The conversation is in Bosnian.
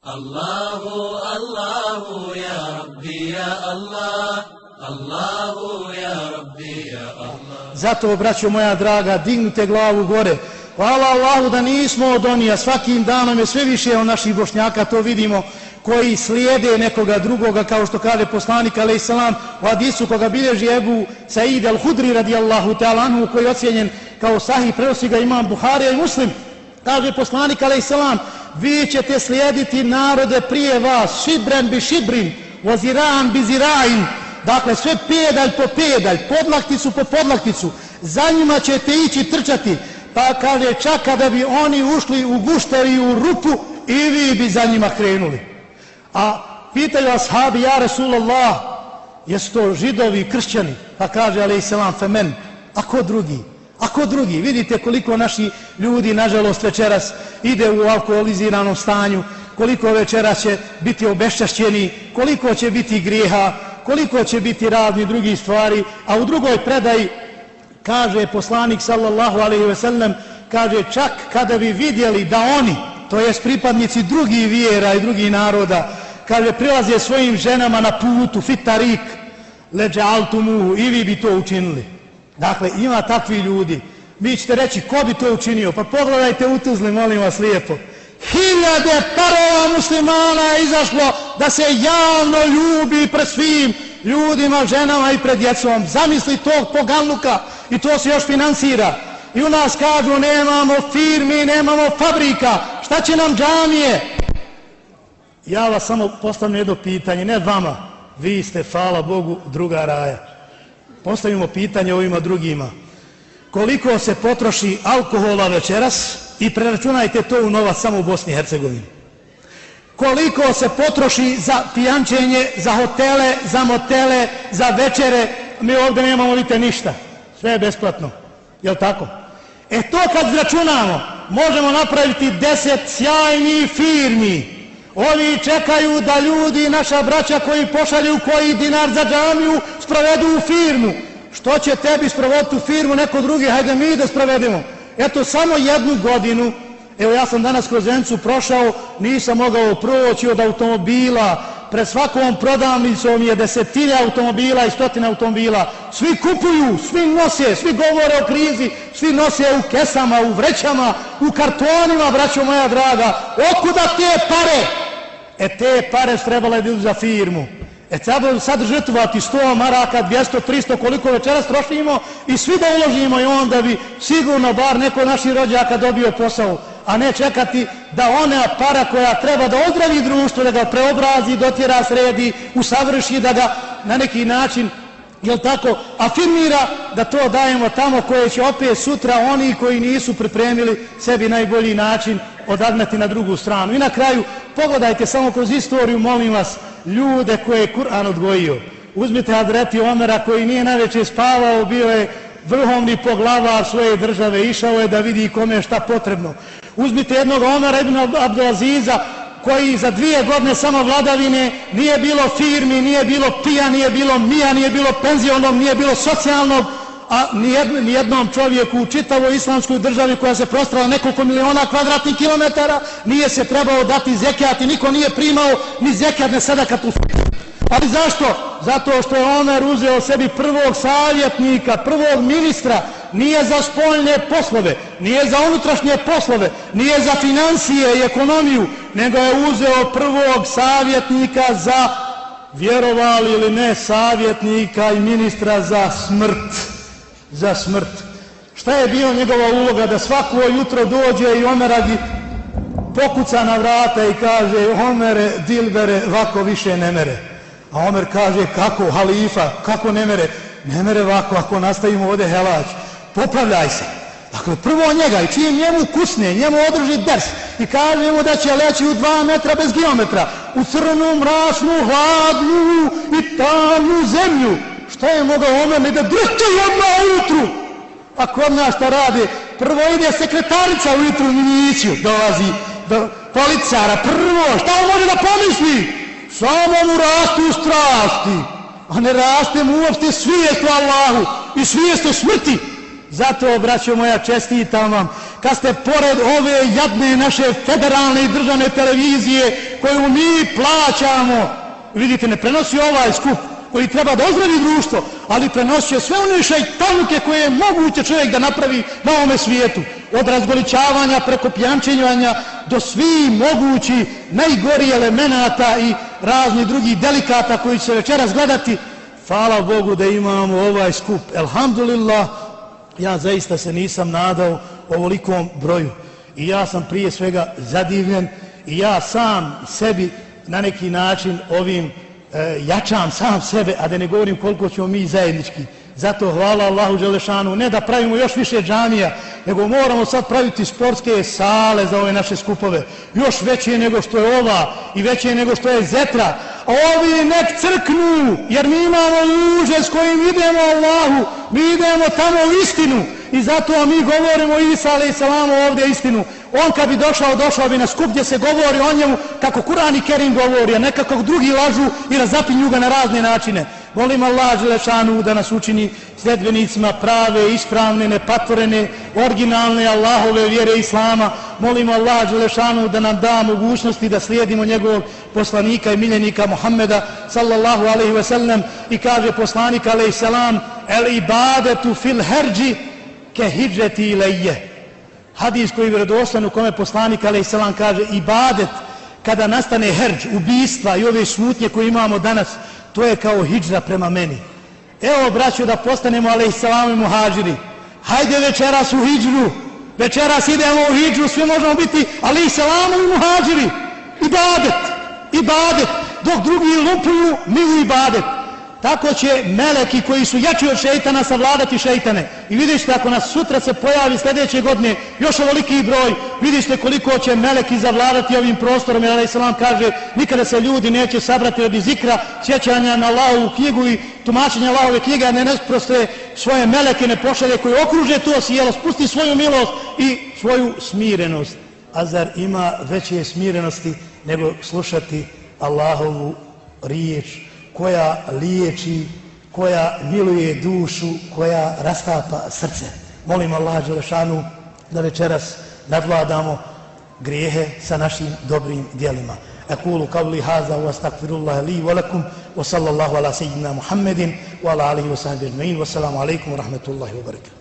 Allahu, Allahu, ya Rabbi, ya Allah, Allahu, ya Rabbi, ya Allah. Zato, braćo moja draga, dignite glavu gore. Hvala Allahu da nismo od onija, svakim danom je sve više od naših bošnjaka, to vidimo, koji slijede nekoga drugoga, kao što kaže poslanik, ali salam, u hadisu koga bilježi Ebu Said al-Hudri radijallahu ta'ala anhu, koji je ocjenjen kao sahih, prenosi ga imam Buharija i Muslim, kaže poslanik, ali salam, vi ćete slijediti narode prije vas, šibren bi šibrin, voziran bi zirain, dakle sve pedalj po pedalj, podlakticu po podlakticu, za njima ćete ići trčati, pa kaže čak kada bi oni ušli u gušteri u rupu i vi bi za njima krenuli. A pitaju ashabi, ja Resulallah, jesu to židovi i kršćani? Pa kaže, ali i selam, femen, a ko drugi? A ko drugi? Vidite koliko naši ljudi, nažalost, večeras ide u alkoholiziranom stanju, koliko večeras će biti obešćašćeni, koliko će biti grijeha, koliko će biti razni drugi stvari, a u drugoj predaji kaže poslanik sallallahu alaihi ve sellem, kaže čak kada bi vidjeli da oni, to jest pripadnici drugih vjera i drugih naroda, kaže prilaze svojim ženama na putu, fitarik, leđe altumuhu, i vi bi to učinili. Dakle, ima takvi ljudi. Vi ćete reći, ko bi to učinio? Pa pogledajte u Tuzli, molim vas lijepo. Hiljade parova muslimana je izašlo da se javno ljubi pred svim ljudima, ženama i pred djecom. Zamisli tog pogalnuka i to se još finansira. I u nas kažu, nemamo firmi, nemamo fabrika, šta će nam džamije? Ja vas samo postavljam jedno pitanje, ne vama, vi ste, hvala Bogu, druga raja. Postavimo pitanje ovima drugima. Koliko se potroši alkohola večeras i preračunajte to u novac samo u Bosni i Hercegovini. Koliko se potroši za pijančenje, za hotele, za motele, za večere, mi ovdje nemamo vidite ništa. Sve je besplatno. Je tako? E to kad zračunamo, možemo napraviti deset sjajnih firmi, Oni čekaju da ljudi, naša braća koji pošalju koji dinar za džamiju, sprovedu u firmu. Što će tebi sprovoditi u firmu, neko drugi, hajde mi da sprovedemo. Eto, samo jednu godinu, evo ja sam danas kroz Zencu prošao, nisam mogao proći od automobila, pred svakom prodavnicom je desetine automobila i stotine automobila. Svi kupuju, svi nose, svi govore o krizi, svi nose u kesama, u vrećama, u kartonima, braćo moja draga. Otkuda te pare? E te pare su trebale biti za firmu. E treba sad žrtvovati 100 maraka, 200, 300, koliko večeras trošimo i svi da uložimo i onda bi sigurno bar neko naših rođaka dobio posao a ne čekati da ona para koja treba da ozdravi društvo, da ga preobrazi, dotjera sredi, usavrši, da ga na neki način, jel tako, afirmira da to dajemo tamo koje će opet sutra oni koji nisu pripremili sebi najbolji način odagnati na drugu stranu. I na kraju, pogledajte samo kroz istoriju, molim vas, ljude koje je Kur'an odgojio. Uzmite Adreti Omera koji nije najveće spavao, bio je vrhovni poglavar svoje države, išao je da vidi kome je šta potrebno. Uzmite jednog Omara ibn Abdelaziza koji za dvije godine samo vladavine nije bilo firmi, nije bilo pija, nije bilo mija, nije bilo penzionog, nije bilo socijalnog, a nijednom čovjeku u čitavoj islamskoj državi koja se prostrala nekoliko miliona kvadratnih kilometara nije se trebao dati zekijat i niko nije primao ni zekijat ne sada kad u Ali zašto? Zato što je Omer uzeo sebi prvog savjetnika, prvog ministra, nije za spoljne poslove, nije za unutrašnje poslove, nije za financije i ekonomiju, nego je uzeo prvog savjetnika za, vjerovali ili ne, savjetnika i ministra za smrt. Za smrt. Šta je bio njegova uloga da svako jutro dođe i Omer radi pokuca na vrata i kaže Omere, Dilbere, vako više ne mere. A Omer kaže, kako, halifa, kako ne mere? Ne mere ovako, ako nastavimo ovdje helać, popravljaj se. Dakle, prvo njega i čim njemu kusne, njemu održi ders i kaže mu da će leći u dva metra bez geometra, u crnu, mračnu, hladnu i tamnu zemlju. Šta je mogao Omer ne da drti odmah ujutru? A kod nas šta radi? Prvo ide sekretarica ujutru u miliciju, dolazi do policara, prvo, šta on može da pomisli? samo mu rastu strasti, a ne raste mu uopšte svijest u Allahu i svijest u smrti. Zato, braćo moja, čestitam vam, kad ste pored ove jadne naše federalne i državne televizije koju mi plaćamo, vidite, ne prenosi ovaj skup koji treba da ozdravi društvo, ali prenosio sve one šajtanuke koje je moguće čovjek da napravi na ovome svijetu. Od razgoličavanja preko pjančenjanja do svi mogući najgori elemenata i razni drugi delikata koji će se večeras gledati. Hvala Bogu da imamo ovaj skup. Elhamdulillah, ja zaista se nisam nadao ovolikom broju. I ja sam prije svega zadivljen i ja sam sebi na neki način ovim e, jačam sam sebe, a da ne govorim koliko ćemo mi zajednički. Zato hvala Allahu Đelešanu, ne da pravimo još više džamija, nego moramo sad praviti sportske sale za ove naše skupove. Još veće nego što je ova i veće nego što je zetra. A ovi nek crknu, jer mi imamo luže s kojim idemo Allahu, mi idemo tamo u istinu. I zato mi govorimo Isa alaih salamu ovdje istinu. On kad bi došao, došao bi na skup gdje se govori o njemu kako Kur'an i Kerim govori, a nekako drugi lažu i razapinju ga na razne načine. Volim Allah Želešanu da nas učini sljedbenicima prave, ispravne, nepatvorene, originalne Allahove vjere Islama. Molim Allah Želešanu da nam da mogućnosti da slijedimo njegovog poslanika i miljenika Muhammeda sallallahu alaihi ve sellem i kaže poslanik alaihi salam el ibadetu fil herđi ke hidžeti ilaje. Hadis koji je vjerodostan u kome poslanik alaih selam kaže ibadet kada nastane herđ, ubistva i ove smutnje koje imamo danas, to je kao hidžra prema meni. Evo, braću, da postanemo alaih selam i muhađiri. Hajde večeras u hidžru, večeras idemo u hidžru, svi možemo biti alaih selam i muhađiri. Ibadet, ibadet, dok drugi lupuju, mi u ibadet. Tako će meleki koji su jači od šeitana savladati šeitane. I vidite ako nas sutra se pojavi sljedeće godine još ovoliki broj, vidite koliko će meleki zavladati ovim prostorom. Jer Islam kaže nikada se ljudi neće sabrati radi zikra, sjećanja na Allahovu knjigu i tumačenja Allahove knjige, ne nesproste svoje meleke, ne pošalje koji okruže to sjelo, spusti svoju milost i svoju smirenost. A zar ima veće smirenosti nego slušati Allahovu riječ? koja liječi, koja miluje dušu, koja rastapa srce. Molim Allah Đelešanu da večeras nadvladamo grijehe sa našim dobrim dijelima. أقول قولي هذا واستغفر الله لي ولكم وصلى الله على سيدنا محمد وعلى آله وصحبه أجمعين والسلام عليكم ورحمة الله وبركاته